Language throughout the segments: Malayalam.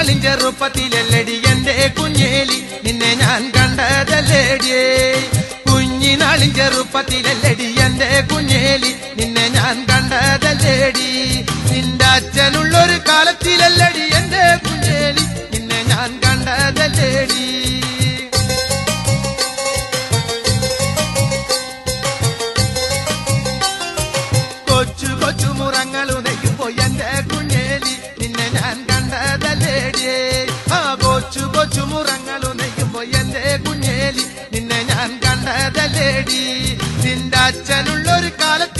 കുഞ്ഞിനാളിൻ ചെറുപ്പത്തിലല്ലടി എന്റെ കുഞ്ഞേലി. നിന്നെ ഞാൻ കണ്ടതല്ലേടിയേ. കുഞ്ഞിനാളിൻ ചെറുപ്പത്തിലല്ലടി എന്റെ കുഞ്ഞേലി. നിന്നെ ഞാൻ കണ്ടതല്ലേടി. നിന്റെ അച്ഛനുള്ളൊരു കാലത്തിലല്ലടി എന്റെ കുഞ്ഞേലി. നിന്നെ ഞാൻ കണ്ടതല്ലേടി. കൊച്ചു കൊച്ചു മുറങ്ങളു നെയ്യുമ്പോ എന്റെ കുഞ്ഞേലി. നിന്നെ ഞാൻ കൊച്ചു കൊച്ചു മുറങ്ങളു നെയ്യുമ്പോ എന്റെ കുഞ്ഞേലി? നിന്നെ ഞാൻ കണ്ടതല്ലേടി? നിന്റെ അച്ഛനുള്ളൊരു കാലത്തിലല്ലടി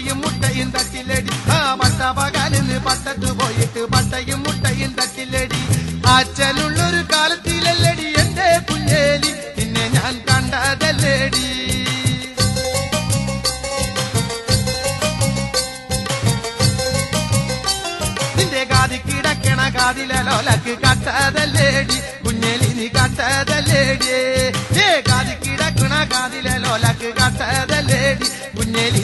പട്ടയും മുട്ടയും തട്ടിലടി. ആ പട്ടപകലിന്ന് പട്ടത്ത് പോയിട്ട് പട്ടയും മുട്ടയും തട്ടിലടി. അച്ഛനുള്ളൊരു കാലത്തിലല്ലടി എന്റെ കുഞ്ഞേലി നിന്നെ ഞാൻ കണ്ടതല്ലേടി. നിന്റെ കാതി കിടക്കണ കാതിലോലക്ക് കട്ടതല്ലേടി. കുഞ്ഞേലി നീ കട്ടതല്ലേടിയേ കാതി കിടക്കണ കാതിലോലക്ക് കട്ടതല്ലേടി. കുഞ്ഞേലി